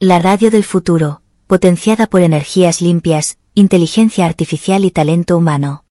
La radio del futuro, potenciada por energías limpias, inteligencia artificial y talento humano.